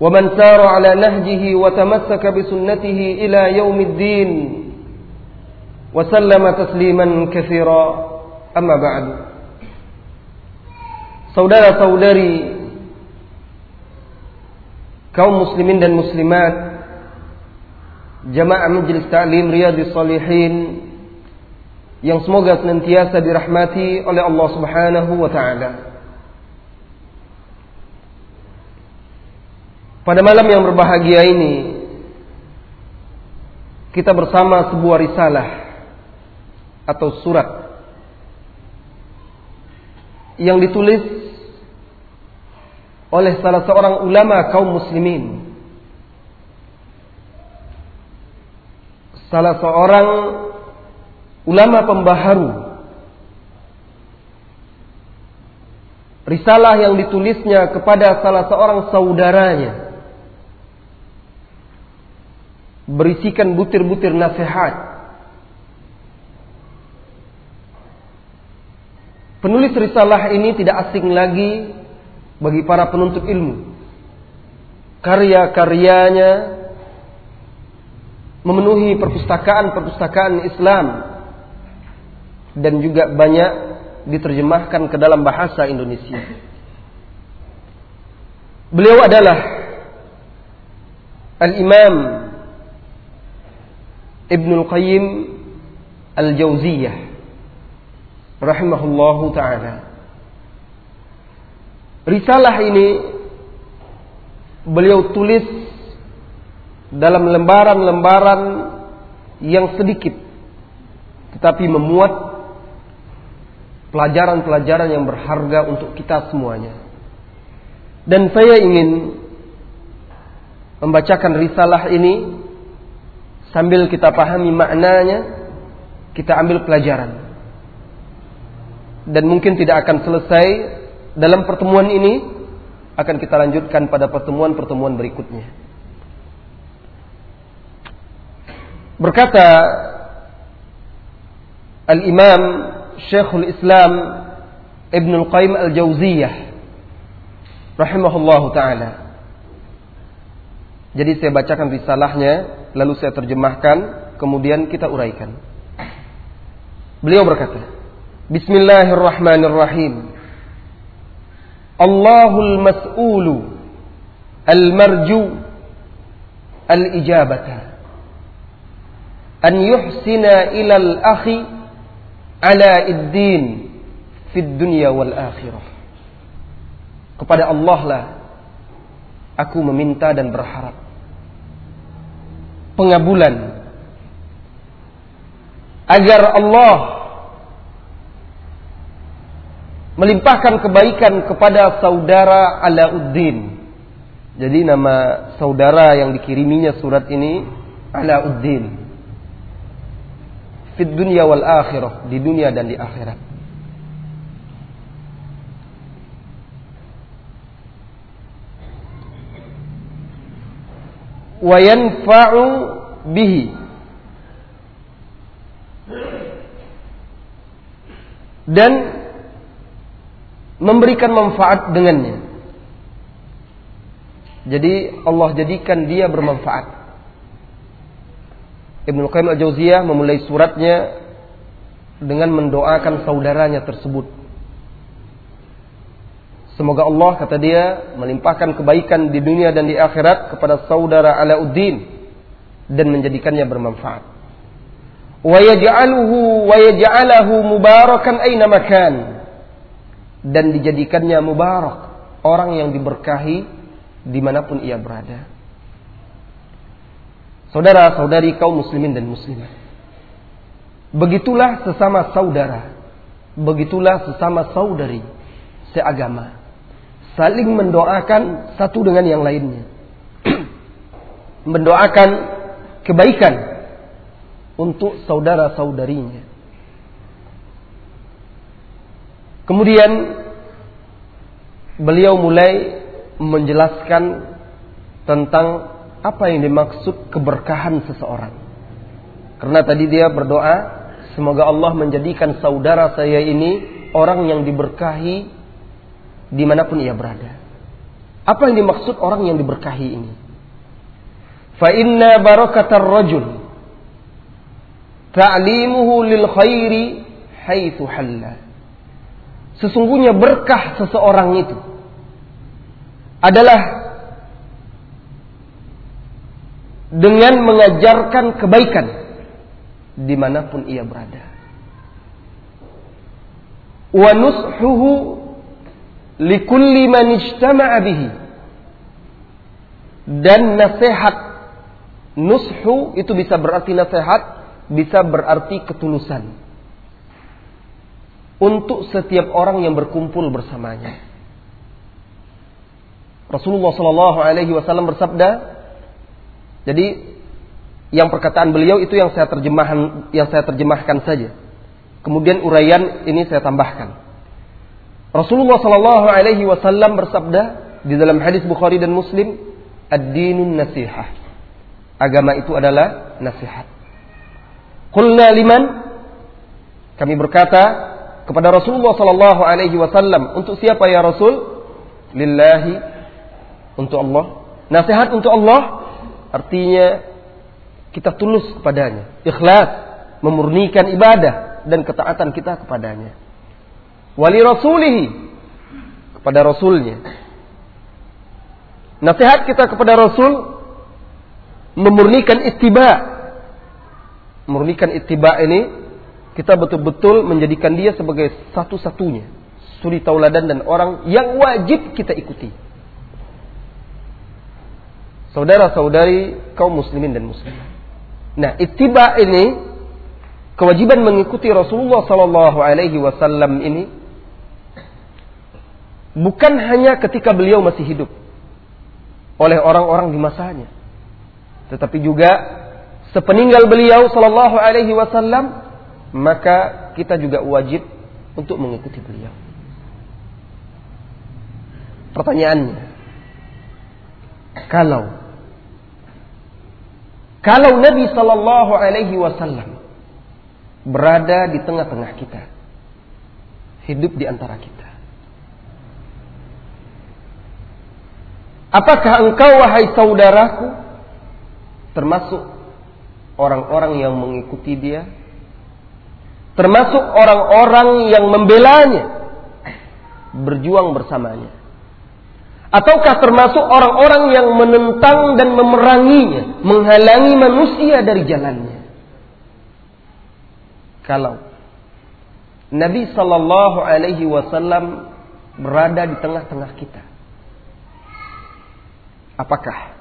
ومن سار على نهجه وتمسك بسنته إلى يوم الدين وسلم تسليما كثيرا أما بعد سودار سوداري كون مسلمين المسلمات جماعة مجلس تعليم رياض الصالحين yang semoga senantiasa dirahmati oleh Allah Subhanahu wa taala. Pada malam yang berbahagia ini kita bersama sebuah risalah atau surat yang ditulis oleh salah seorang ulama kaum muslimin. Salah seorang ulama pembaharu. Risalah yang ditulisnya kepada salah seorang saudaranya. Berisikan butir-butir nasihat Penulis risalah ini tidak asing lagi bagi para penuntut ilmu. Karya-karyanya memenuhi perpustakaan-perpustakaan Islam dan juga banyak diterjemahkan ke dalam bahasa Indonesia. Beliau adalah Al-Imam Ibnul Qayyim Al-Jauziyah rahimahullahu taala. Risalah ini beliau tulis dalam lembaran-lembaran yang sedikit tetapi memuat pelajaran-pelajaran yang berharga untuk kita semuanya. Dan saya ingin membacakan risalah ini sambil kita pahami maknanya, kita ambil pelajaran dan mungkin tidak akan selesai dalam pertemuan ini akan kita lanjutkan pada pertemuan-pertemuan berikutnya. Berkata Al-Imam Syekhul Islam Ibn Al-Qayyim Al-Jauziyah rahimahullah taala. Jadi saya bacakan risalahnya, lalu saya terjemahkan, kemudian kita uraikan. Beliau berkata, Bismillahirrahmanirrahim. Allahul mas'ulu al-marju al-ijabata. An yuhsina ila al-akhi ala id-din fid dunya wal akhirah. Kepada Allah lah aku meminta dan berharap pengabulan agar Allah melimpahkan kebaikan kepada saudara Alauddin. Jadi nama saudara yang dikiriminya surat ini Alauddin. Fid dunia wal akhirah, di dunia dan di akhirat. Wa yanfa'u bihi dan memberikan manfaat dengannya. Jadi Allah jadikan dia bermanfaat. Ibnu Qayyim al-Jauziyah memulai suratnya dengan mendoakan saudaranya tersebut. Semoga Allah kata dia melimpahkan kebaikan di dunia dan di akhirat kepada saudara Alauddin dan menjadikannya bermanfaat. Wa yaj'aluhu wa yaj'alahu mubarakan aina makan dan dijadikannya mubarak, orang yang diberkahi di mana pun ia berada. Saudara-saudari kaum muslimin dan muslimat. Begitulah sesama saudara. Begitulah sesama saudari seagama. Saling mendoakan satu dengan yang lainnya. mendoakan kebaikan untuk saudara-saudarinya. Kemudian beliau mulai menjelaskan tentang apa yang dimaksud keberkahan seseorang. Karena tadi dia berdoa, semoga Allah menjadikan saudara saya ini orang yang diberkahi di mana pun ia berada. Apa yang dimaksud orang yang diberkahi ini? Fa inna barakatar rajul ta'limuhu lil khairi haitsu halla. Sesungguhnya berkah seseorang itu adalah dengan mengajarkan kebaikan di mana pun ia berada. Wa nushuhu likulli man ijtama'a bihi. Dan nasihat nushu itu bisa berarti nasihat, bisa berarti ketulusan. Untuk setiap orang yang berkumpul bersamanya. Rasulullah Shallallahu Alaihi Wasallam bersabda, jadi yang perkataan beliau itu yang saya terjemahan yang saya terjemahkan saja. Kemudian uraian ini saya tambahkan. Rasulullah Shallallahu Alaihi Wasallam bersabda di dalam hadis Bukhari dan Muslim, ad-dinun nasihah. Agama itu adalah nasihat. Qulna liman? Kami berkata kepada Rasulullah Shallallahu Alaihi Wasallam untuk siapa ya Rasul? Lillahi untuk Allah. Nasihat untuk Allah Artinya kita tulus kepadanya, ikhlas, memurnikan ibadah dan ketaatan kita kepadanya. Wali rasulihi kepada rasulnya. Nasihat kita kepada rasul memurnikan ittiba. Memurnikan ittiba ini kita betul-betul menjadikan dia sebagai satu-satunya suri tauladan dan orang yang wajib kita ikuti saudara-saudari kaum muslimin dan muslimat. Nah, ittiba ini kewajiban mengikuti Rasulullah sallallahu alaihi wasallam ini bukan hanya ketika beliau masih hidup oleh orang-orang di masanya, tetapi juga sepeninggal beliau sallallahu alaihi wasallam maka kita juga wajib untuk mengikuti beliau. Pertanyaannya, kalau kalau Nabi Shallallahu Alaihi Wasallam berada di tengah-tengah kita, hidup di antara kita, apakah engkau wahai saudaraku termasuk orang-orang yang mengikuti dia, termasuk orang-orang yang membelanya, berjuang bersamanya? Ataukah termasuk orang-orang yang menentang dan memeranginya, menghalangi manusia dari jalannya? Kalau Nabi Sallallahu Alaihi Wasallam berada di tengah-tengah kita, apakah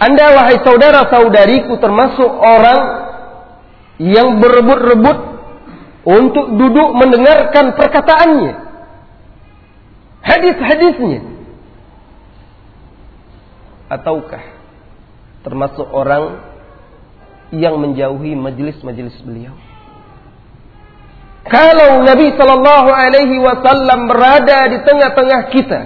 Anda wahai saudara-saudariku termasuk orang yang berebut-rebut untuk duduk mendengarkan perkataannya? hadis-hadisnya ataukah termasuk orang yang menjauhi majelis-majelis beliau kalau Nabi Shallallahu Alaihi Wasallam berada di tengah-tengah kita,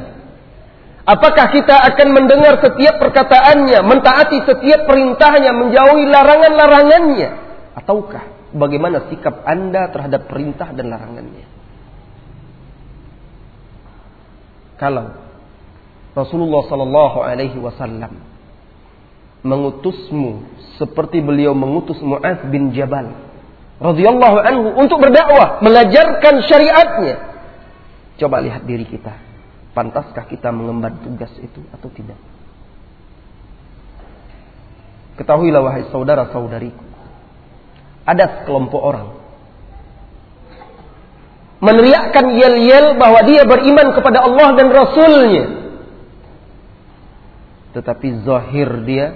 apakah kita akan mendengar setiap perkataannya, mentaati setiap perintahnya, menjauhi larangan-larangannya, ataukah bagaimana sikap anda terhadap perintah dan larangannya? kalau Rasulullah Sallallahu Alaihi Wasallam mengutusmu seperti beliau mengutus Muaz bin Jabal radhiyallahu anhu untuk berdakwah, mengajarkan syariatnya. Coba lihat diri kita. Pantaskah kita mengemban tugas itu atau tidak? Ketahuilah wahai saudara-saudariku. Ada sekelompok orang meneriakkan yel-yel bahwa dia beriman kepada Allah dan Rasulnya. Tetapi zahir dia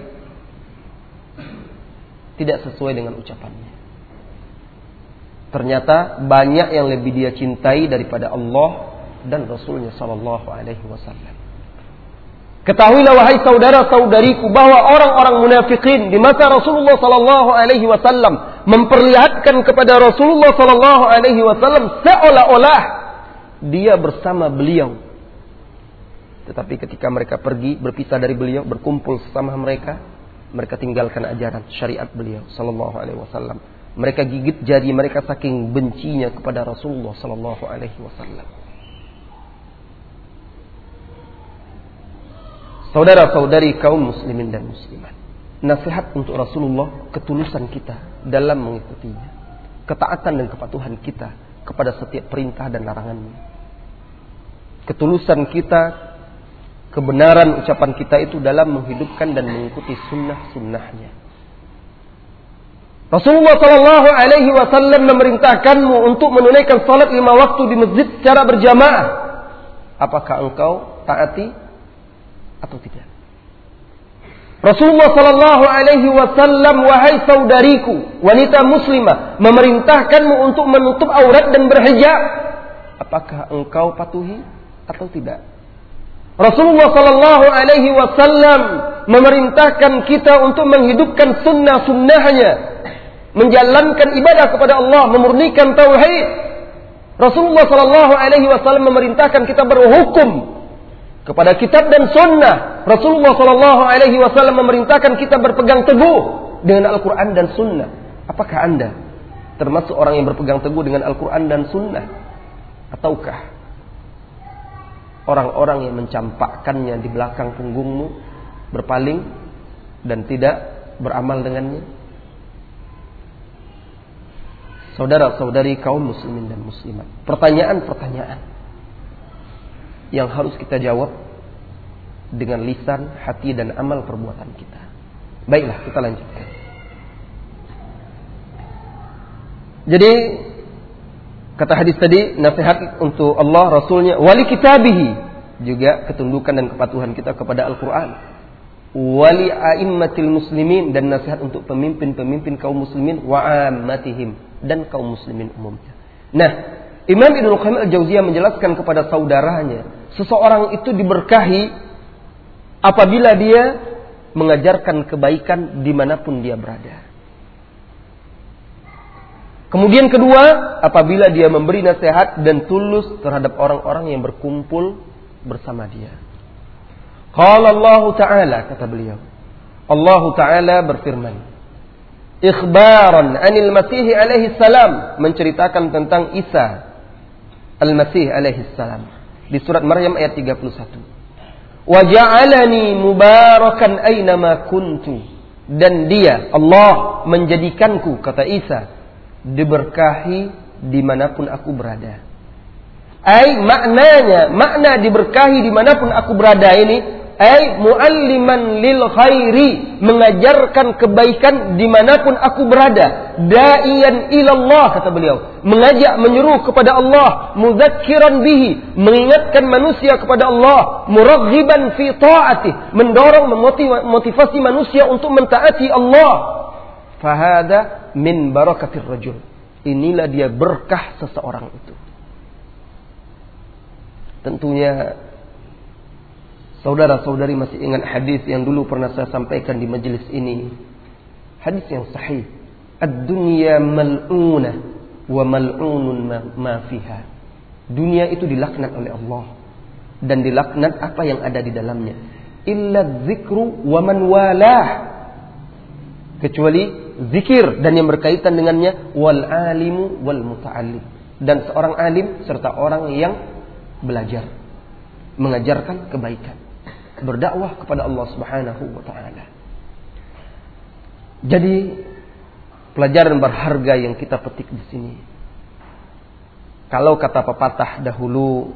tidak sesuai dengan ucapannya. Ternyata banyak yang lebih dia cintai daripada Allah dan Rasulnya Sallallahu Alaihi Wasallam. Ketahuilah wahai saudara-saudariku bahwa orang-orang munafikin di masa Rasulullah sallallahu alaihi wasallam memperlihatkan kepada Rasulullah sallallahu alaihi wasallam seolah-olah dia bersama beliau. Tetapi ketika mereka pergi berpisah dari beliau, berkumpul sama mereka, mereka tinggalkan ajaran syariat beliau sallallahu alaihi wasallam. Mereka gigit jari mereka saking bencinya kepada Rasulullah sallallahu alaihi wasallam. Saudara-saudari kaum muslimin dan muslimat. Nasihat untuk Rasulullah ketulusan kita dalam mengikutinya. Ketaatan dan kepatuhan kita kepada setiap perintah dan larangannya. Ketulusan kita, kebenaran ucapan kita itu dalam menghidupkan dan mengikuti sunnah-sunnahnya. Rasulullah Shallallahu Alaihi Wasallam memerintahkanmu untuk menunaikan salat lima waktu di masjid secara berjamaah. Apakah engkau taati atau tidak. Rasulullah Sallallahu Alaihi Wasallam wahai saudariku wanita muslimah memerintahkanmu untuk menutup aurat dan berhijab. Apakah engkau patuhi atau tidak? Rasulullah Sallallahu Alaihi Wasallam memerintahkan kita untuk menghidupkan sunnah-sunnahnya, menjalankan ibadah kepada Allah, memurnikan tauhid. Rasulullah Sallallahu Alaihi Wasallam memerintahkan kita berhukum kepada kitab dan sunnah. Rasulullah Shallallahu Alaihi Wasallam memerintahkan kita berpegang teguh dengan Al-Quran dan Sunnah. Apakah anda termasuk orang yang berpegang teguh dengan Al-Quran dan Sunnah? Ataukah orang-orang yang mencampakkannya di belakang punggungmu berpaling dan tidak beramal dengannya? Saudara-saudari kaum muslimin dan muslimat. Pertanyaan-pertanyaan yang harus kita jawab dengan lisan, hati dan amal perbuatan kita. Baiklah, kita lanjutkan. Jadi kata hadis tadi nasihat untuk Allah Rasulnya wali kitabihi juga ketundukan dan kepatuhan kita kepada Al-Quran wali a'immatil muslimin dan nasihat untuk pemimpin-pemimpin kaum muslimin wa ammatihim dan kaum muslimin umumnya. Nah, Imam Ibnu Qayyim al-Jauziyah menjelaskan kepada saudaranya seseorang itu diberkahi apabila dia mengajarkan kebaikan di mana pun dia berada. Kemudian kedua, apabila dia memberi nasihat dan tulus terhadap orang-orang yang berkumpul bersama dia. Qala Allah Ta'ala, kata beliau. Allah Ta'ala berfirman. Ikhbaran anil Masih alaihi salam. Menceritakan tentang Isa al-Masih alaihi salam di surat Maryam ayat 31. Wa ja'alani mubarakan aynama kuntu dan dia Allah menjadikanku kata Isa diberkahi di mana pun aku berada. Ai maknanya makna diberkahi di mana pun aku berada ini ay mualliman lil khairi mengajarkan kebaikan di mana pun aku berada. Da'iyan ilallah kata beliau. Mengajak menyuruh kepada Allah. Mudzakiran bihi mengingatkan manusia kepada Allah. Muraghiban fi ta'ati mendorong memotivasi manusia untuk mentaati Allah. Fahada min barakatir rajul. Inilah dia berkah seseorang itu. Tentunya Saudara-saudari masih ingat hadis yang dulu pernah saya sampaikan di majelis ini. Hadis yang sahih. Ad-dunya mal'una wa mal'unun ma fiha. Dunia itu dilaknat oleh Allah dan dilaknat apa yang ada di dalamnya. Illa zikru wa man walah. Kecuali zikir dan yang berkaitan dengannya wal alimu wal muta'allim dan seorang alim serta orang yang belajar mengajarkan kebaikan berdakwah kepada Allah Subhanahu wa taala. Jadi pelajaran berharga yang kita petik di sini. Kalau kata pepatah dahulu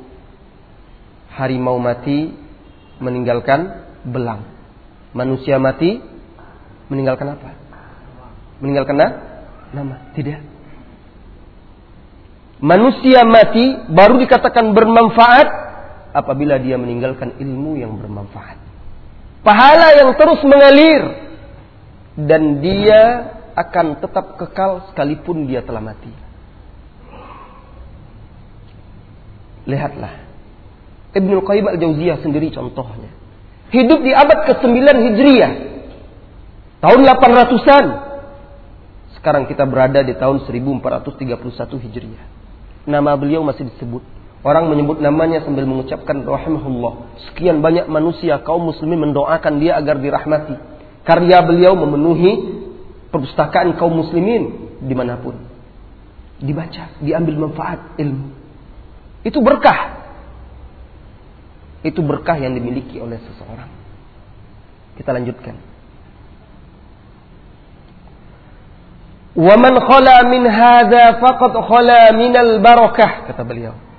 harimau mati meninggalkan belang. Manusia mati Meninggalkan apa? Meninggalkan nama? Tidak. Manusia mati baru dikatakan bermanfaat apabila dia meninggalkan ilmu yang bermanfaat. Pahala yang terus mengalir dan dia akan tetap kekal sekalipun dia telah mati. Lihatlah. Ibnu Qayyim al-Jauziyah sendiri contohnya. Hidup di abad ke-9 Hijriah. Tahun 800-an. Sekarang kita berada di tahun 1431 Hijriah. Nama beliau masih disebut. Orang menyebut namanya sambil mengucapkan rahimahullah. Sekian banyak manusia kaum muslimin mendoakan dia agar dirahmati. Karya beliau memenuhi perpustakaan kaum muslimin di mana pun. Dibaca, diambil manfaat ilmu. Itu berkah. Itu berkah yang dimiliki oleh seseorang. Kita lanjutkan. Waman khala min hadza faqad khala min al barakah kata beliau.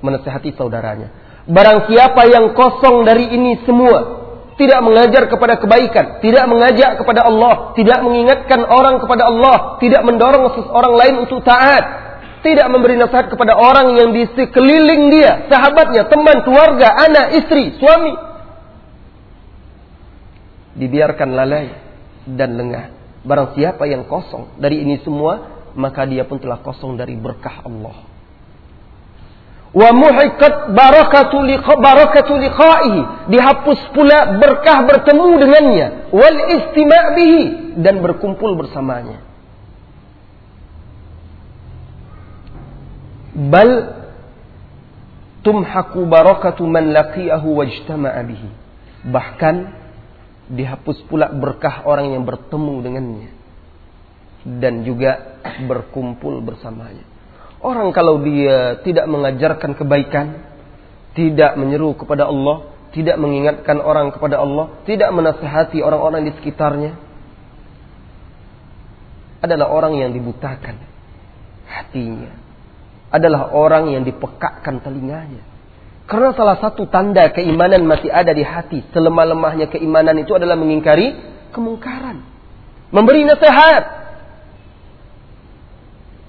Menasihati saudaranya. Barang siapa yang kosong dari ini semua, tidak mengajar kepada kebaikan, tidak mengajak kepada Allah, tidak mengingatkan orang kepada Allah, tidak mendorong seseorang lain untuk taat, tidak memberi nasihat kepada orang yang di sekeliling dia, sahabatnya, teman, keluarga, anak, istri, suami. Dibiarkan lalai dan lengah. Barang siapa yang kosong dari ini semua, maka dia pun telah kosong dari berkah Allah. Wa muhikat barakatu barakatu liqa'ihi. Dihapus pula berkah bertemu dengannya. Wal istima' bihi. Dan berkumpul bersamanya. bal tumhaku barakatu man laqiyahu wajtama'a bihi. Bahkan dihapus pula berkah orang yang bertemu dengannya dan juga berkumpul bersamanya. Orang kalau dia tidak mengajarkan kebaikan, tidak menyeru kepada Allah, tidak mengingatkan orang kepada Allah, tidak menasihati orang-orang di sekitarnya, adalah orang yang dibutakan hatinya, adalah orang yang dipekakkan telinganya. Karena salah satu tanda keimanan masih ada di hati. Selemah-lemahnya keimanan itu adalah mengingkari kemungkaran. Memberi nasihat.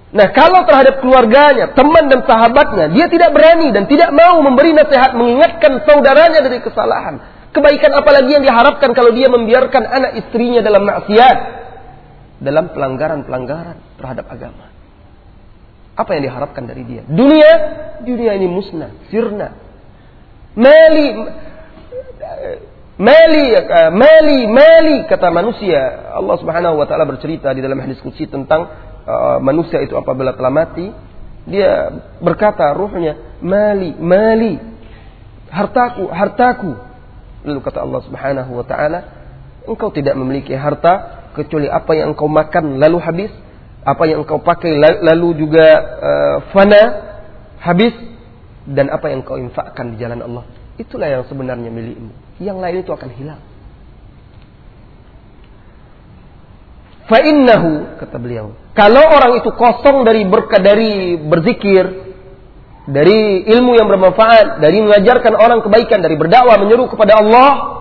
Nah kalau terhadap keluarganya, teman dan sahabatnya, dia tidak berani dan tidak mau memberi nasihat, mengingatkan saudaranya dari kesalahan. Kebaikan apalagi yang diharapkan kalau dia membiarkan anak istrinya dalam maksiat. Dalam pelanggaran-pelanggaran terhadap agama. Apa yang diharapkan dari dia? Dunia, dunia ini musnah, sirna. Meli, meli, meli, meli kata manusia. Allah Subhanahu wa taala bercerita di dalam hadis qudsi tentang uh, manusia itu apabila telah mati, dia berkata ruhnya, "Mali, mali." Hartaku, hartaku. Lalu kata Allah Subhanahu wa taala, "Engkau tidak memiliki harta kecuali apa yang engkau makan lalu habis." apa yang engkau pakai lalu juga uh, fana habis dan apa yang engkau infakkan di jalan Allah itulah yang sebenarnya milikmu yang lain itu akan hilang fa'innahu kata beliau kalau orang itu kosong dari berkah dari berzikir dari ilmu yang bermanfaat dari mengajarkan orang kebaikan dari berdakwah menyeru kepada Allah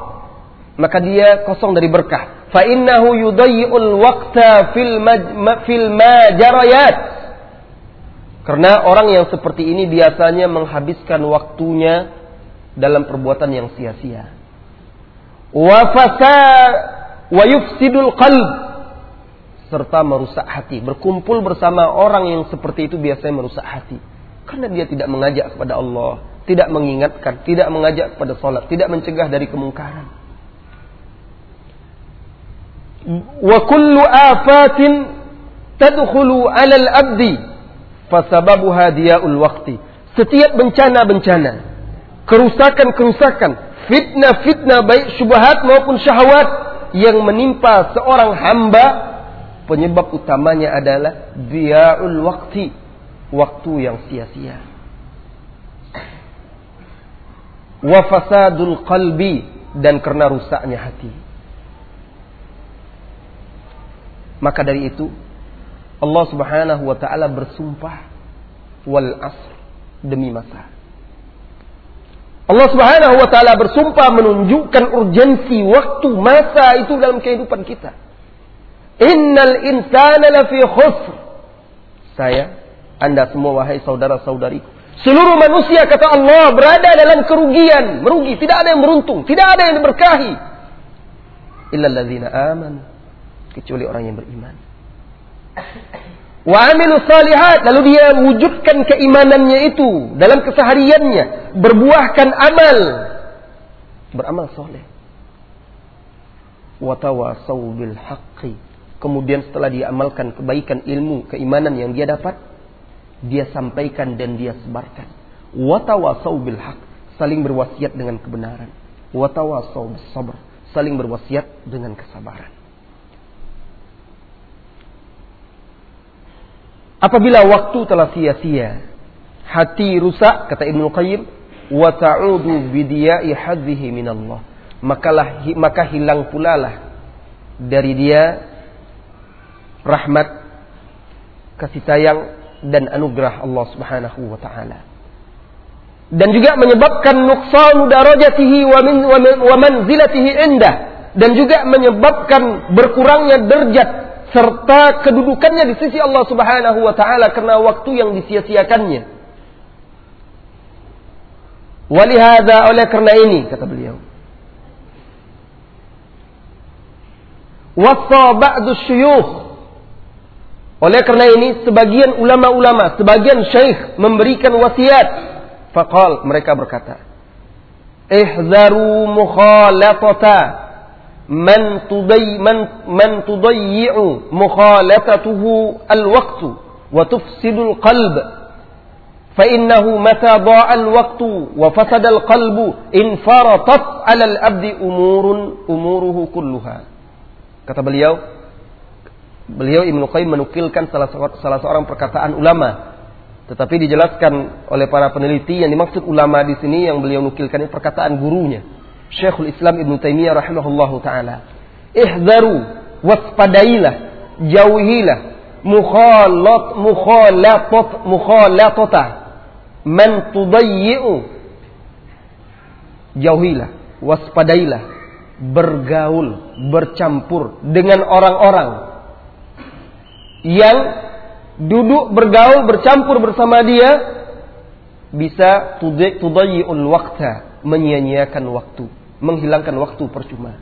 maka dia kosong dari berkah. Fa innahu yudayyi'ul waqta fil fil majarayat. Karena orang yang seperti ini biasanya menghabiskan waktunya dalam perbuatan yang sia-sia. Wa fasa wa yufsidul qalb serta merusak hati. Berkumpul bersama orang yang seperti itu biasanya merusak hati. Karena dia tidak mengajak kepada Allah tidak mengingatkan tidak mengajak kepada salat tidak mencegah dari kemungkaran. Wa afatin tadkhulu 'ala al-'abdi fasababuha. Setiap bencana-bencana, kerusakan-kerusakan, fitnah-fitnah baik syubhat maupun syahwat yang menimpa seorang hamba, penyebab utamanya adalah diya'ul waqti, waktu yang sia-sia. Wa fasadul qalbi dan karena rusaknya hati. Maka dari itu Allah Subhanahu wa taala bersumpah wal asr demi masa. Allah Subhanahu wa taala bersumpah menunjukkan urgensi waktu masa itu dalam kehidupan kita. Innal insana lafi khusr. Saya, Anda semua wahai saudara-saudariku. Seluruh manusia kata Allah berada dalam kerugian, merugi, tidak ada yang beruntung, tidak ada yang diberkahi. Illa alladzina aman. Kecuali orang yang beriman. Wa amilu salihat. Lalu dia wujudkan keimanannya itu dalam kesehariannya. Berbuahkan amal. Beramal soleh. Watawasau bil haqqi. Kemudian setelah dia amalkan kebaikan ilmu, keimanan yang dia dapat. Dia sampaikan dan dia sebarkan. Watawasau bil haqq. Saling berwasiat dengan kebenaran. Watawasau bis sabr. Saling berwasiat dengan kesabaran. Apabila waktu telah sia-sia, hati rusak kata Ibnu Qayyim, wa ta'udu bidiya'i hadzihi minallah. Maka hilang pula lah dari dia rahmat kasih sayang dan anugerah Allah Subhanahu wa taala. Dan juga menyebabkan nuqsan darajatihi wa min wa manzilatihi indah dan juga menyebabkan berkurangnya derajat serta kedudukannya di sisi Allah Subhanahu wa taala karena waktu yang disia-siakannya. Walihada oleh karena ini kata beliau. Wasa ba'du syuyukh oleh karena ini sebagian ulama-ulama, sebagian syekh memberikan wasiat. Faqal mereka berkata, "Ihzaru mukhalatata من تضي من من تضيع مخالفته الوقت وتفسد القلب فإنه متى ضاع الوقت وفسد القلب انفرطت على الأبد أمور أموره كلها kata beliau beliau Ibnu Qayyim menukilkan salah, salah seorang perkataan ulama. Tetapi dijelaskan oleh para peneliti yang dimaksud ulama di sini yang beliau nukilkan perkataan gurunya Syekhul Islam Ibn Taimiyah rahimahullahu taala. Ihzaru waspadailah, jauhilah mukhalat mukhalatat mukhalatata. Man tudayyi'u jauhilah waspadailah bergaul bercampur dengan orang-orang yang duduk bergaul bercampur bersama dia bisa tudayyi'ul waqta menyia-nyiakan waktu menghilangkan waktu percuma.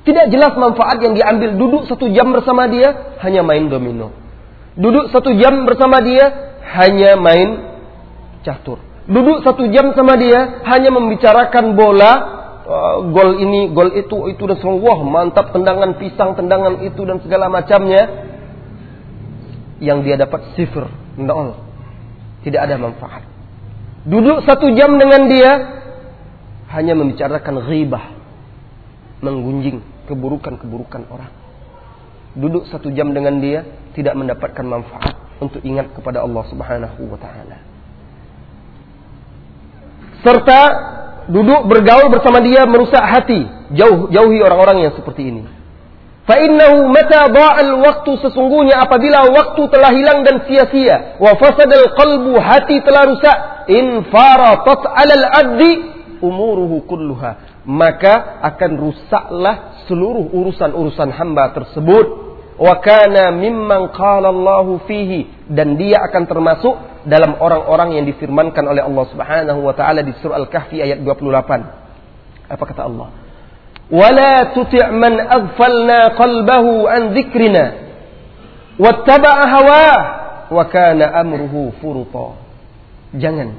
Tidak jelas manfaat yang diambil duduk satu jam bersama dia hanya main domino. Duduk satu jam bersama dia hanya main catur. Duduk satu jam sama dia hanya membicarakan bola, uh, gol ini, gol itu, itu dan semua wah mantap tendangan pisang, tendangan itu dan segala macamnya. Yang dia dapat sifir, nol. Tidak ada manfaat. Duduk satu jam dengan dia hanya membicarakan ghibah, menggunjing keburukan-keburukan orang. Duduk satu jam dengan dia tidak mendapatkan manfaat untuk ingat kepada Allah Subhanahu wa taala. Serta duduk bergaul bersama dia merusak hati. Jauh jauhi orang-orang yang seperti ini. Fa innahu mata dha'al waktu sesungguhnya apabila waktu telah hilang dan sia-sia. Wa fasadal qalbu hati telah rusak. In faratat 'alal 'abdi umuruhu kulluha. Maka akan rusaklah seluruh urusan-urusan hamba tersebut. Wa kana mimman qala Allahu fihi dan dia akan termasuk dalam orang-orang yang difirmankan oleh Allah Subhanahu wa taala di surah Al-Kahfi ayat 28 apa kata Allah tuti' man aghfalna qalbahu an dzikrina wattaba'a hawah wa kana amruhu furuta jangan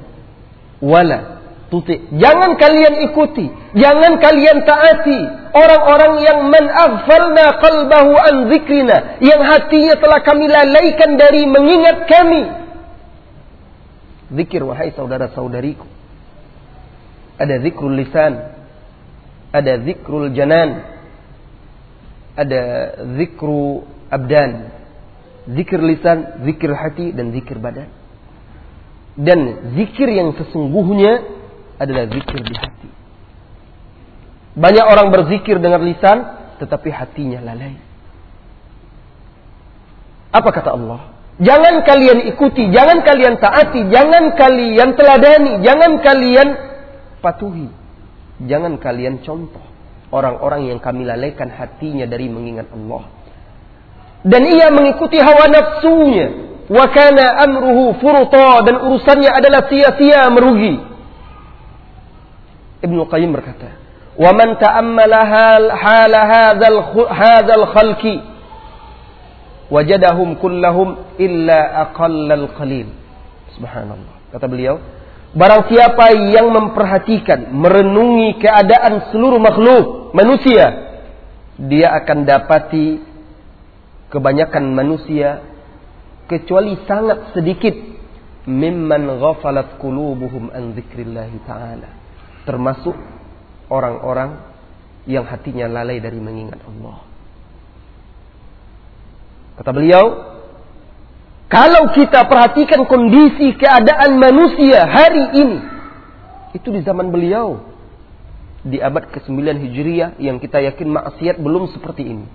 wala tuti. Jangan kalian ikuti, jangan kalian taati orang-orang yang menafalna qalbahu an yang hatinya telah kami lalaikan dari mengingat kami. Zikir wahai saudara-saudariku. Ada zikrul lisan, ada zikrul janan, ada zikru abdan. Zikir lisan, zikir hati, dan zikir badan. Dan zikir yang sesungguhnya adalah zikir di hati. Banyak orang berzikir dengan lisan, tetapi hatinya lalai. Apa kata Allah? Jangan kalian ikuti, jangan kalian taati, jangan kalian teladani, jangan kalian patuhi. Jangan kalian contoh orang-orang yang kami lalaikan hatinya dari mengingat Allah. dan ia mengikuti hawa nafsunya. Wa kana amruhu furta dan urusannya adalah sia-sia merugi. Ibnu Qayyim berkata wa man ta'ammala hal hal hadzal hadzal khalqi wajadahum kullahum illa aqallal qalil. Subhanallah. Kata beliau barang siapa yang memperhatikan merenungi keadaan seluruh makhluk manusia dia akan dapati kebanyakan manusia kecuali sangat sedikit mimman ghafalat qulubuhum an dzikrillah taala. Termasuk orang-orang yang hatinya lalai dari mengingat Allah. Kata beliau kalau kita perhatikan kondisi keadaan manusia hari ini itu di zaman beliau di abad ke-9 Hijriah yang kita yakin maksiat belum seperti ini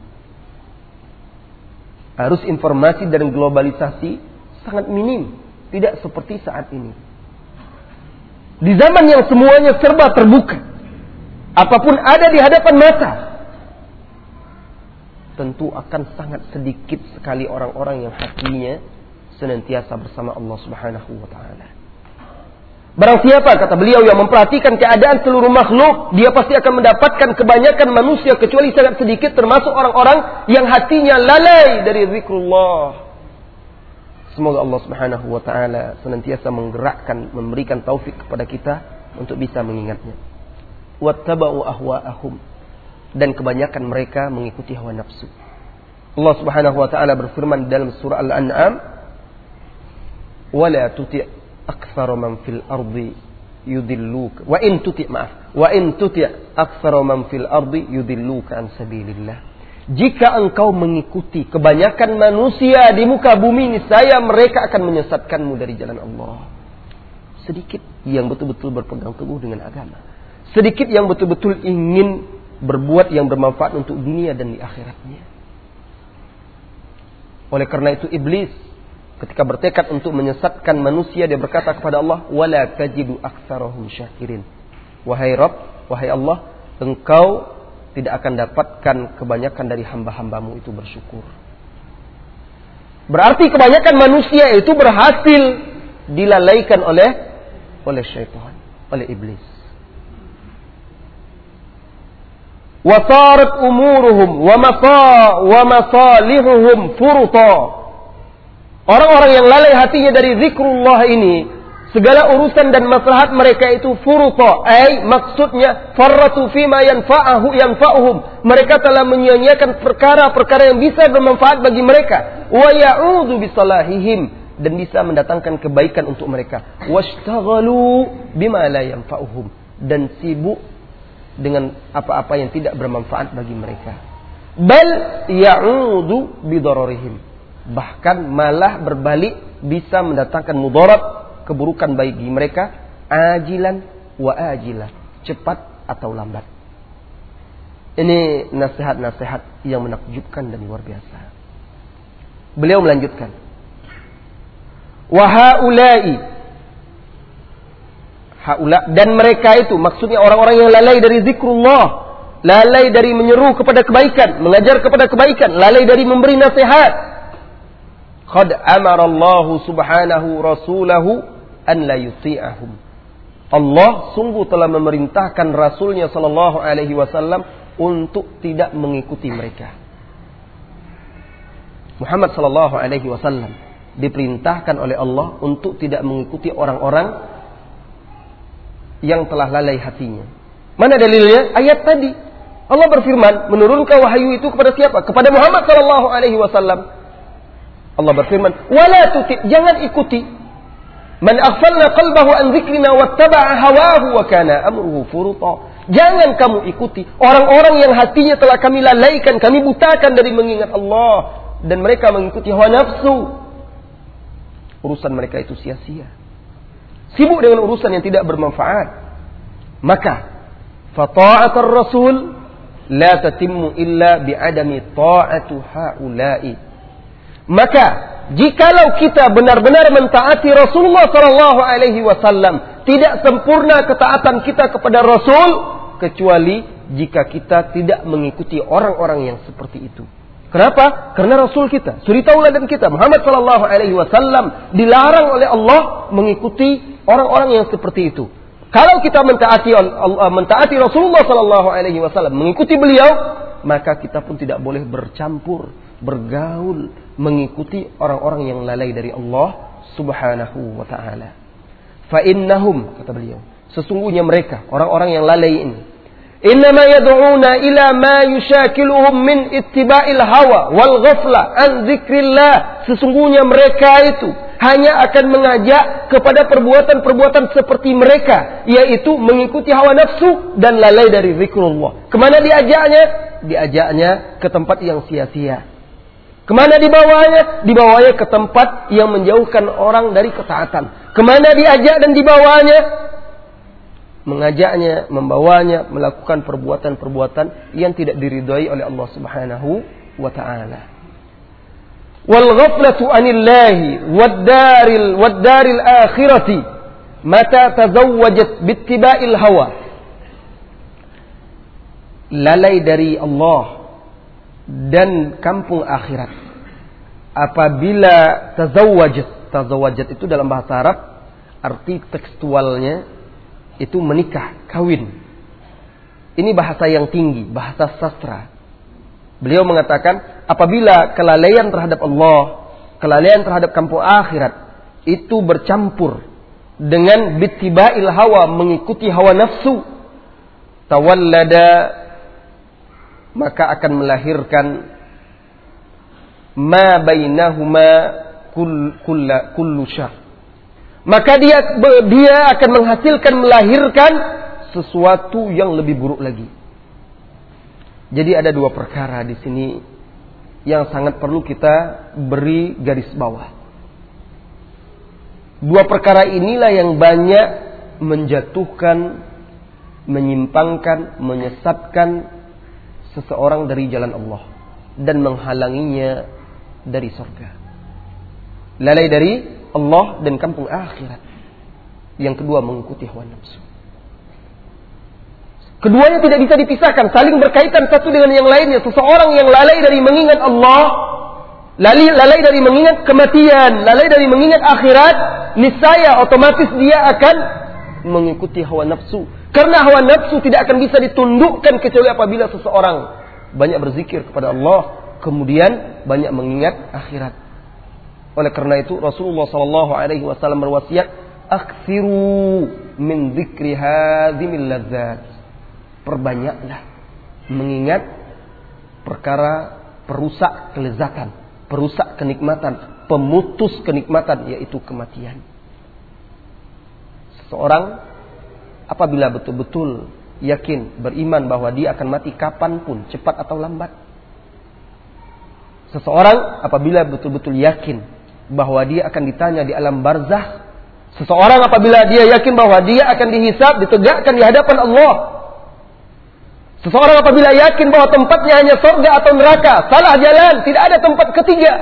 harus informasi dan globalisasi sangat minim, tidak seperti saat ini. Di zaman yang semuanya serba terbuka, apa pun ada di hadapan mata, tentu akan sangat sedikit sekali orang-orang yang hatinya senantiasa bersama Allah Subhanahu wa taala. Barang siapa kata beliau yang memperhatikan keadaan seluruh makhluk, dia pasti akan mendapatkan kebanyakan manusia kecuali sangat sedikit termasuk orang-orang yang hatinya lalai dari zikrullah. Semoga Allah Subhanahu wa taala senantiasa menggerakkan, memberikan taufik kepada kita untuk bisa mengingatnya. Wattaba'u ahwa'ahum dan kebanyakan mereka mengikuti hawa nafsu. Allah Subhanahu wa taala berfirman dalam surah Al-An'am, "Wala tuti' aktsara man fil ardi yudilluka. Wa in tuti maaf. Wa tuti aktsara man fil ardi yudilluka an sabilillah. Jika engkau mengikuti kebanyakan manusia di muka bumi ini saya mereka akan menyesatkanmu dari jalan Allah. Sedikit yang betul-betul berpegang teguh dengan agama. Sedikit yang betul-betul ingin berbuat yang bermanfaat untuk dunia dan di akhiratnya. Oleh karena itu iblis ketika bertekad untuk menyesatkan manusia dia berkata kepada Allah wala tajidu aktsarahum syakirin. Wahai Rabb wahai Allah engkau tidak akan dapatkan kebanyakan dari hamba-hambamu itu bersyukur. Berarti kebanyakan manusia itu berhasil dilalaikan oleh oleh syaitan oleh iblis. Wasarat umuruhum wa masa wa furta Orang-orang yang lalai hatinya dari zikrullah ini, segala urusan dan maslahat mereka itu furuta, ay maksudnya farratu fima yanfa'ahu yanfa'uhum. Mereka telah menyia-nyiakan perkara-perkara yang bisa bermanfaat bagi mereka. Wa ya'udzu bisalahihim dan bisa mendatangkan kebaikan untuk mereka. Washtaghalu bima la yanfa'uhum dan sibuk dengan apa-apa yang tidak bermanfaat bagi mereka. Bal ya'udzu bidararihim bahkan malah berbalik bisa mendatangkan mudarat keburukan bagi mereka ajilan wa ajilah cepat atau lambat. Ini nasihat-nasihat yang menakjubkan dan luar biasa. Beliau melanjutkan. Wahaulai. Haula dan mereka itu maksudnya orang-orang yang lalai dari zikrullah lalai dari menyeru kepada kebaikan mengajar kepada kebaikan lalai dari memberi nasihat qad amara Allah subhanahu rasulahu an la yuti'ahum. Allah sungguh telah memerintahkan rasulnya sallallahu alaihi wasallam untuk tidak mengikuti mereka. Muhammad sallallahu alaihi wasallam diperintahkan oleh Allah untuk tidak mengikuti orang-orang yang telah lalai hatinya. Mana dalilnya? Ayat tadi. Allah berfirman, menurunkan wahyu itu kepada siapa? Kepada Muhammad sallallahu alaihi wasallam. Allah berfirman, "Wala tuti, jangan ikuti man aghfalna qalbahu an dzikrina wattaba'a hawahu wa kana amruhu furuta." Jangan kamu ikuti orang-orang yang hatinya telah kami lalaikan, kami butakan dari mengingat Allah dan mereka mengikuti hawa nafsu. Urusan mereka itu sia-sia. Sibuk dengan urusan yang tidak bermanfaat. Maka fata'atul rasul la tatimmu illa bi'adami ta'atu haula'i maka jikalau kita benar-benar mentaati Rasulullah Shallallahu Alaihi Wasallam, tidak sempurna ketaatan kita kepada Rasul kecuali jika kita tidak mengikuti orang-orang yang seperti itu. Kenapa? Karena Rasul kita, suri tauladan kita, Muhammad Shallallahu Alaihi Wasallam dilarang oleh Allah mengikuti orang-orang yang seperti itu. Kalau kita mentaati mentaati Rasulullah Shallallahu Alaihi Wasallam, mengikuti beliau, maka kita pun tidak boleh bercampur, bergaul, mengikuti orang-orang yang lalai dari Allah Subhanahu wa taala. Fa innahum kata beliau, sesungguhnya mereka orang-orang yang lalai ini Innama yad'una ila ma yushakiluhum min ittiba'il hawa wal ghafla an dzikrillah. Sesungguhnya mereka itu hanya akan mengajak kepada perbuatan-perbuatan seperti mereka, yaitu mengikuti hawa nafsu dan lalai dari zikrullah. Ke mana diajaknya? Diajaknya ke tempat yang sia-sia. Ke mana dibawanya? Dibawanya ke tempat yang menjauhkan orang dari ketaatan. Ke mana diajak dan dibawanya? mengajaknya, membawanya melakukan perbuatan-perbuatan yang tidak diridhai oleh Allah Subhanahu wa taala. Wal ghaflatu anillahi wad daril wad daril akhirati mata tazawwajat bittiba'il hawa. Lalai dari Allah dan kampung akhirat. Apabila tazawwajat, tazawwajat itu dalam bahasa Arab arti tekstualnya itu menikah, kawin. Ini bahasa yang tinggi, bahasa sastra. Beliau mengatakan, apabila kelalaian terhadap Allah, kelalaian terhadap kampung akhirat, itu bercampur dengan bitiba'il hawa, mengikuti hawa nafsu, tawallada, maka akan melahirkan ma bainahuma kullu syar maka dia dia akan menghasilkan melahirkan sesuatu yang lebih buruk lagi. Jadi ada dua perkara di sini yang sangat perlu kita beri garis bawah. Dua perkara inilah yang banyak menjatuhkan, menyimpangkan, menyesatkan seseorang dari jalan Allah dan menghalanginya dari surga. Lalai dari Allah dan kampung akhirat. Yang kedua mengikuti hawa nafsu. Keduanya tidak bisa dipisahkan, saling berkaitan satu dengan yang lainnya. Seseorang yang lalai dari mengingat Allah, lalai, lalai dari mengingat kematian, lalai dari mengingat akhirat, niscaya otomatis dia akan mengikuti hawa nafsu. Karena hawa nafsu tidak akan bisa ditundukkan kecuali apabila seseorang banyak berzikir kepada Allah, kemudian banyak mengingat akhirat. Oleh karena itu Rasulullah Shallallahu Alaihi Wasallam berwasiat, "Aksiru min dzikri hadzimil ladzat." Perbanyaklah mengingat perkara perusak kelezatan, perusak kenikmatan, pemutus kenikmatan yaitu kematian. Seseorang apabila betul-betul yakin beriman bahwa dia akan mati kapan pun, cepat atau lambat. Seseorang apabila betul-betul yakin bahwa dia akan ditanya di alam barzah. Seseorang apabila dia yakin bahwa dia akan dihisap, ditegakkan di hadapan Allah. Seseorang apabila yakin bahwa tempatnya hanya surga atau neraka, salah jalan, tidak ada tempat ketiga.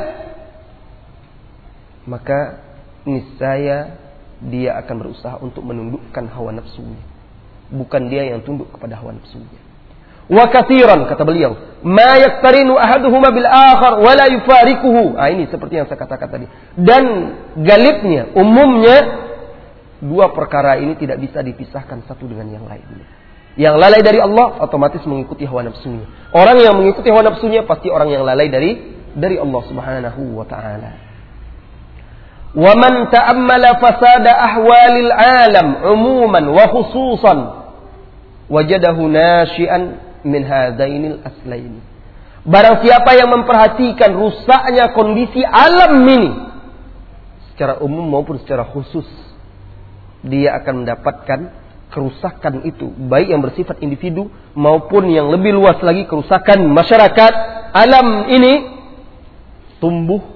Maka niscaya dia akan berusaha untuk menundukkan hawa nafsunya. Bukan dia yang tunduk kepada hawa nafsunya. Wa kathiran kata beliau, ma yaktarinu ahaduhuma bil akhar wa la yufariquhu. Ah ini seperti yang saya katakan tadi. Dan galibnya, umumnya dua perkara ini tidak bisa dipisahkan satu dengan yang lain. Yang lalai dari Allah otomatis mengikuti hawa nafsunya. Orang yang mengikuti hawa nafsunya pasti orang yang lalai dari dari Allah Subhanahu wa taala. Ta'ammala fasada ahwalil alam umuman wa khususan wajadahu nasyi'an min hadainil aslaini. Barang siapa yang memperhatikan rusaknya kondisi alam ini secara umum maupun secara khusus dia akan mendapatkan kerusakan itu baik yang bersifat individu maupun yang lebih luas lagi kerusakan masyarakat alam ini tumbuh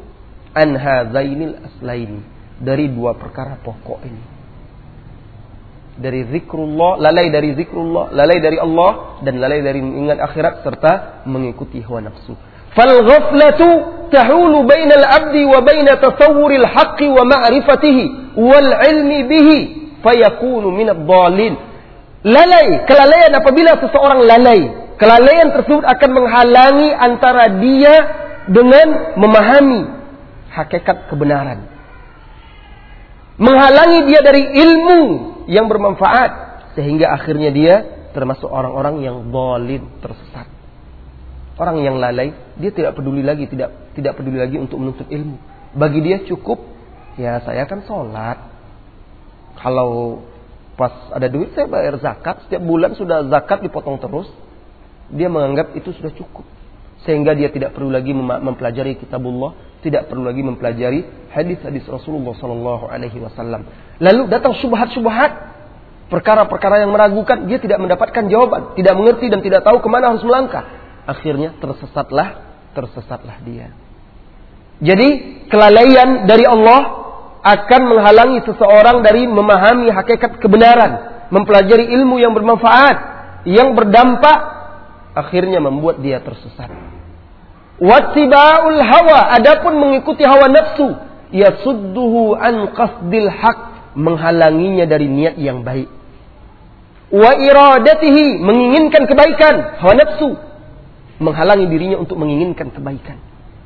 an hadainil aslaini dari dua perkara pokok ini dari zikrullah, lalai dari zikrullah, lalai dari Allah dan lalai dari mengingat akhirat serta mengikuti hawa nafsu. Fal ghaflatu tahulu bainal abdi wa baina tasawwuril haqqi wa ma'rifatihi wal ilmi bihi fayakunu minad dhalin. Lalai, kelalaian apabila seseorang lalai, kelalaian tersebut akan menghalangi antara dia dengan memahami hakikat kebenaran. Menghalangi dia dari ilmu yang bermanfaat sehingga akhirnya dia termasuk orang-orang yang bolin tersesat. Orang yang lalai, dia tidak peduli lagi, tidak tidak peduli lagi untuk menuntut ilmu. Bagi dia cukup, ya saya akan sholat. Kalau pas ada duit saya bayar zakat, setiap bulan sudah zakat dipotong terus. Dia menganggap itu sudah cukup. Sehingga dia tidak perlu lagi mempelajari kitabullah, tidak perlu lagi mempelajari hadis-hadis Rasulullah Sallallahu Alaihi Wasallam. Lalu datang subhat-subhat, perkara-perkara yang meragukan, dia tidak mendapatkan jawaban, tidak mengerti dan tidak tahu ke mana harus melangkah. Akhirnya tersesatlah, tersesatlah dia. Jadi kelalaian dari Allah akan menghalangi seseorang dari memahami hakikat kebenaran, mempelajari ilmu yang bermanfaat, yang berdampak, akhirnya membuat dia tersesat. Wattiba'ul hawa, adapun mengikuti hawa nafsu, yasudduhu an qasdil haq, menghalanginya dari niat yang baik. Wa iradatihi, menginginkan kebaikan, hawa nafsu, menghalangi dirinya untuk menginginkan kebaikan.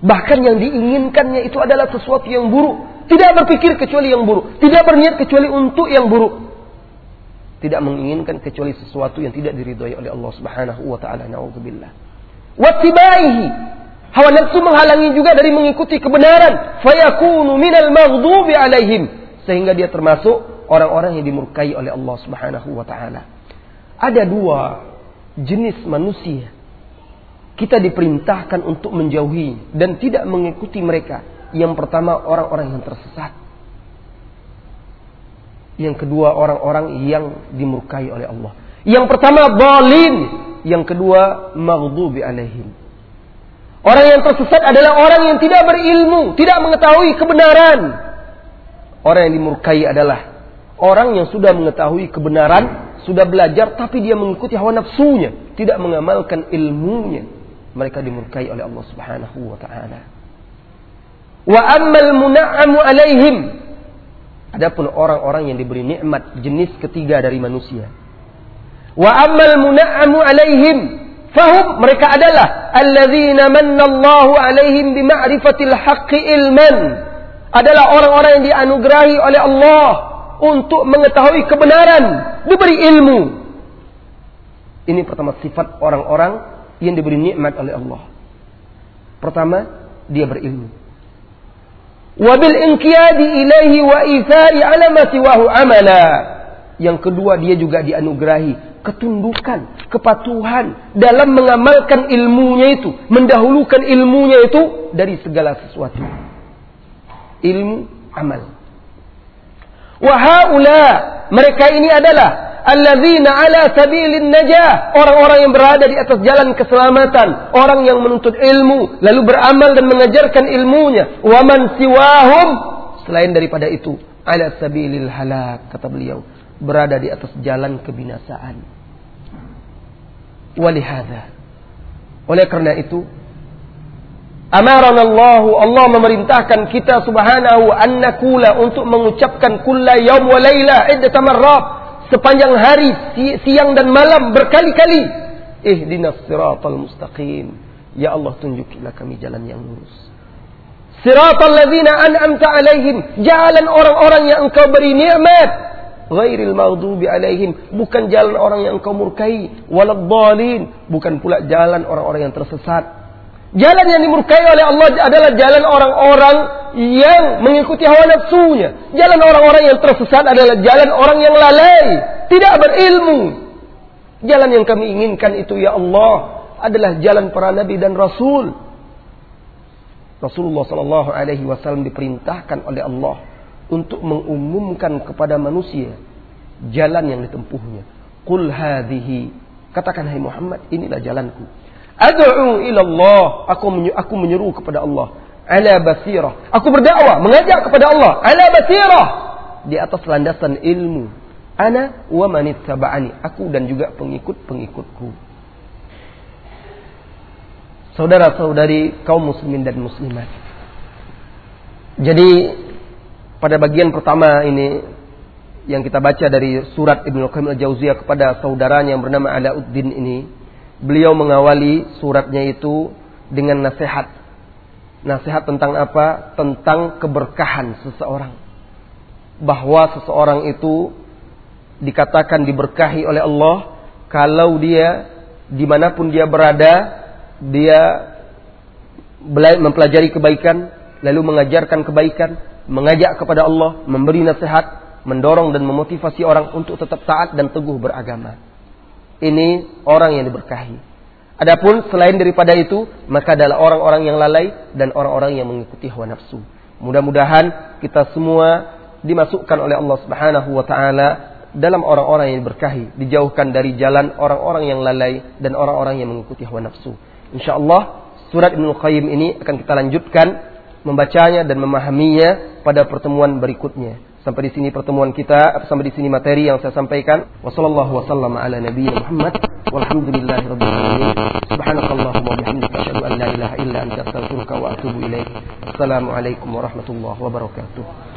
Bahkan yang diinginkannya itu adalah sesuatu yang buruk. Tidak berpikir kecuali yang buruk. Tidak berniat kecuali untuk yang buruk. Tidak menginginkan kecuali sesuatu yang tidak diridhoi oleh Allah Subhanahu wa taala. Nauzubillah. Wattibaihi. Hawa nafsu menghalangi juga dari mengikuti kebenaran. Fayakunu minal maghdubi alaihim. Sehingga dia termasuk orang-orang yang dimurkai oleh Allah Subhanahu wa taala. Ada dua jenis manusia kita diperintahkan untuk menjauhi dan tidak mengikuti mereka. Yang pertama orang-orang yang tersesat. Yang kedua orang-orang yang dimurkai oleh Allah. Yang pertama balin, yang kedua maghdubi alaihim. Orang yang tersesat adalah orang yang tidak berilmu, tidak mengetahui kebenaran. Orang yang dimurkai adalah orang yang sudah mengetahui kebenaran, sudah belajar tapi dia mengikuti hawa nafsunya, tidak mengamalkan ilmunya mereka dimurkai oleh Allah Subhanahu wa taala. Wa ammal muna'amu alaihim Adapun orang-orang yang diberi nikmat jenis ketiga dari manusia. Wa ammal muna'amu alaihim fahum mereka adalah alladzina manna Allahu alaihim bima'rifatil haqqi ilman. Adalah orang-orang yang dianugerahi oleh Allah untuk mengetahui kebenaran, diberi ilmu. Ini pertama sifat orang-orang yang diberi nikmat oleh Allah. Pertama, dia berilmu. Wabil inqiyadi ilaihi wa isai ala ma siwahu amala. Yang kedua, dia juga dianugerahi ketundukan, kepatuhan dalam mengamalkan ilmunya itu, mendahulukan ilmunya itu dari segala sesuatu. Ilmu amal. Wahaula mereka ini adalah alladzina ala sabilin najah, orang-orang yang berada di atas jalan keselamatan, orang yang menuntut ilmu lalu beramal dan mengajarkan ilmunya. Wa man siwahum selain daripada itu ala sabilil halak kata beliau, berada di atas jalan kebinasaan. Walihada. Oleh karena itu, Amaran Allah, Allah memerintahkan kita subhanahu an nakula untuk mengucapkan kulla yaum wa laila iddat marrat sepanjang hari, siang dan malam berkali-kali. Ihdinas siratal mustaqim. Ya Allah tunjukilah kami jalan yang lurus. Siratal ladzina an'amta alaihim. Jalan orang-orang yang engkau beri nikmat. Ghairil maghdubi alaihim. Bukan jalan orang yang engkau murkai. Waladhalin. Bukan pula jalan orang-orang yang tersesat. Jalan yang dimurkai oleh Allah adalah jalan orang-orang yang mengikuti hawa nafsunya. Jalan orang-orang yang tersesat adalah jalan orang yang lalai, tidak berilmu. Jalan yang kami inginkan itu ya Allah adalah jalan para nabi dan rasul. Rasulullah Shallallahu Alaihi Wasallam diperintahkan oleh Allah untuk mengumumkan kepada manusia jalan yang ditempuhnya. Qul hadhihi katakan hai Muhammad inilah jalanku Ad'u ila Allah. Aku aku menyeru kepada Allah. Ala basirah. Aku berdakwah, mengajak kepada Allah. Ala basirah. Di atas landasan ilmu. Ana wa manittaba'ani. Aku dan juga pengikut-pengikutku. Saudara-saudari kaum muslimin dan muslimat. Jadi pada bagian pertama ini yang kita baca dari surat Ibnu Qayyim al-Jauziyah kepada saudaranya yang bernama Alauddin ini beliau mengawali suratnya itu dengan nasihat Nasihat tentang apa? Tentang keberkahan seseorang. Bahwa seseorang itu dikatakan diberkahi oleh Allah kalau dia di mana pun dia berada, dia mempelajari kebaikan, lalu mengajarkan kebaikan, mengajak kepada Allah, memberi nasihat, mendorong dan memotivasi orang untuk tetap taat dan teguh beragama. Ini orang yang diberkahi. Adapun selain daripada itu, maka adalah orang-orang yang lalai dan orang-orang yang mengikuti hawa nafsu. Mudah-mudahan kita semua dimasukkan oleh Allah Subhanahu wa taala dalam orang-orang yang diberkahi, dijauhkan dari jalan orang-orang yang lalai dan orang-orang yang mengikuti hawa nafsu. Insyaallah surat Ibnu Qayyim ini akan kita lanjutkan membacanya dan memahaminya pada pertemuan berikutnya. Sampai di sini pertemuan kita, sampai di sini materi yang saya sampaikan. Wassallallahu wasallam ala nabiyina Muhammad walhamdulillahi rabbil alamin. Subhanakallahumma bihamdika asyhadu an la ilaha illa anta astaghfiruka wa atubu ilaik. Assalamualaikum warahmatullahi wabarakatuh.